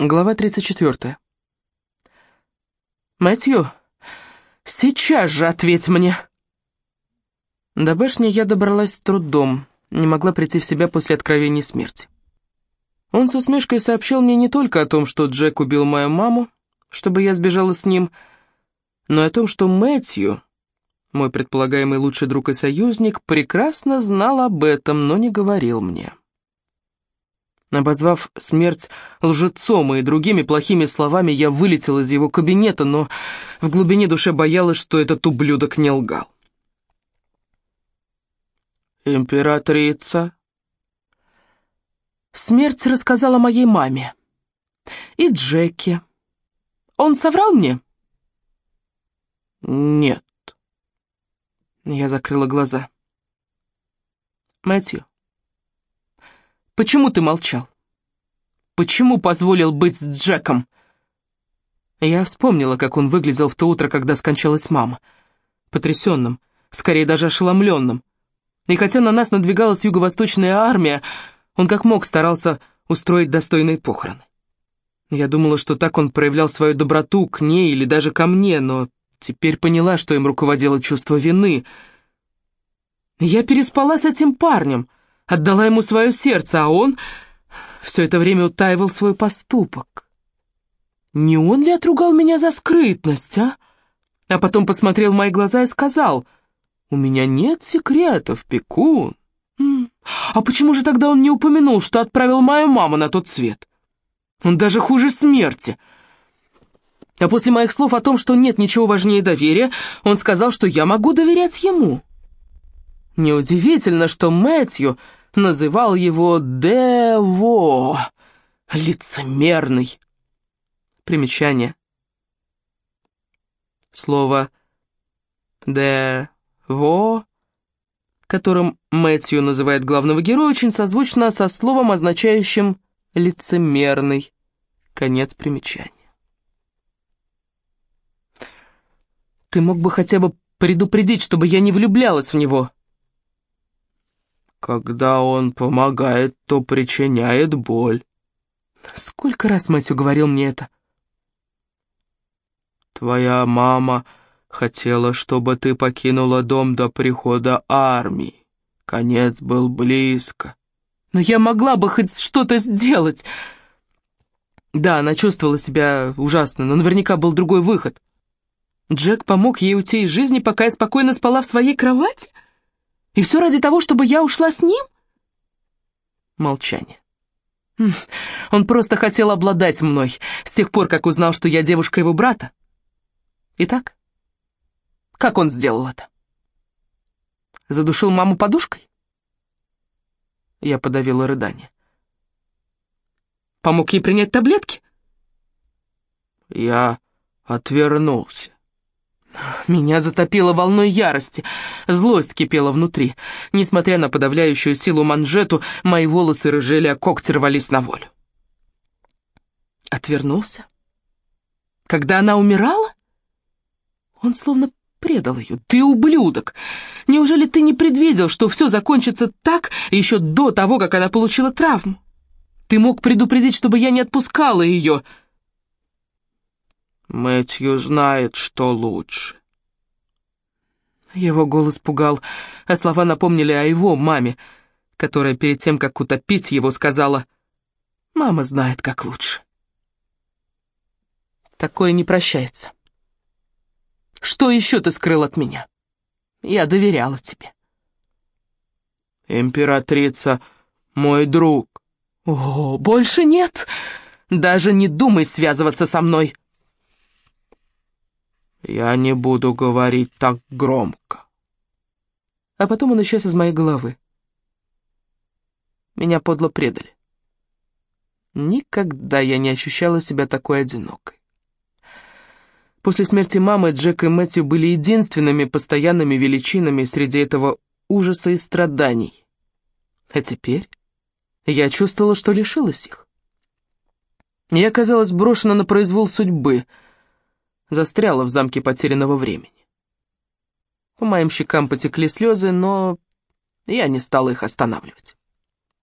Глава 34. «Мэтью, сейчас же ответь мне!» До башни я добралась с трудом, не могла прийти в себя после откровений смерти. Он с усмешкой сообщил мне не только о том, что Джек убил мою маму, чтобы я сбежала с ним, но и о том, что Мэтью, мой предполагаемый лучший друг и союзник, прекрасно знал об этом, но не говорил мне. Обозвав смерть лжецом и другими плохими словами, я вылетел из его кабинета, но в глубине души боялась, что этот ублюдок не лгал. «Императрица?» Смерть рассказала моей маме. И Джеки. Он соврал мне? «Нет». Я закрыла глаза. «Мэтью, Почему ты молчал? Почему позволил быть с Джеком?» Я вспомнила, как он выглядел в то утро, когда скончалась мама. Потрясенным, скорее даже ошеломленным. И хотя на нас надвигалась юго-восточная армия, он как мог старался устроить достойные похороны. Я думала, что так он проявлял свою доброту к ней или даже ко мне, но теперь поняла, что им руководило чувство вины. Я переспала с этим парнем — отдала ему свое сердце, а он все это время утаивал свой поступок. Не он ли отругал меня за скрытность, а? А потом посмотрел в мои глаза и сказал, «У меня нет секретов, Пекун». А почему же тогда он не упомянул, что отправил мою маму на тот свет? Он даже хуже смерти. А после моих слов о том, что нет ничего важнее доверия, он сказал, что я могу доверять ему. Неудивительно, что Мэтью называл его Дево, лицемерный. Примечание. Слово «дево», которым Мэтью называет главного героя, очень созвучно со словом, означающим «лицемерный». Конец примечания. Ты мог бы хотя бы предупредить, чтобы я не влюблялась в него. Когда он помогает, то причиняет боль. Сколько раз мать уговорил мне это? Твоя мама хотела, чтобы ты покинула дом до прихода армии. Конец был близко. Но я могла бы хоть что-то сделать. Да, она чувствовала себя ужасно, но наверняка был другой выход. Джек помог ей уйти из жизни, пока я спокойно спала в своей кровати? И все ради того, чтобы я ушла с ним? Молчание. Хм, он просто хотел обладать мной, с тех пор, как узнал, что я девушка его брата. Итак, как он сделал это? Задушил маму подушкой? Я подавила рыдание. Помог ей принять таблетки? Я отвернулся. Меня затопило волной ярости. Злость кипела внутри. Несмотря на подавляющую силу манжету, мои волосы рыжели, а когти рвались на волю. Отвернулся? Когда она умирала? Он словно предал ее. Ты ублюдок! Неужели ты не предвидел, что все закончится так еще до того, как она получила травму? Ты мог предупредить, чтобы я не отпускала ее, — Мэтью знает, что лучше. Его голос пугал, а слова напомнили о его маме, которая перед тем, как утопить его, сказала «Мама знает, как лучше». Такое не прощается. Что еще ты скрыл от меня? Я доверяла тебе. Императрица мой друг. О, больше нет. Даже не думай связываться со мной. Я не буду говорить так громко. А потом он исчез из моей головы. Меня подло предали. Никогда я не ощущала себя такой одинокой. После смерти мамы Джек и Мэтью были единственными постоянными величинами среди этого ужаса и страданий. А теперь я чувствовала, что лишилась их. Я оказалась брошена на произвол судьбы — застряла в замке потерянного времени. По моим щекам потекли слезы, но я не стала их останавливать.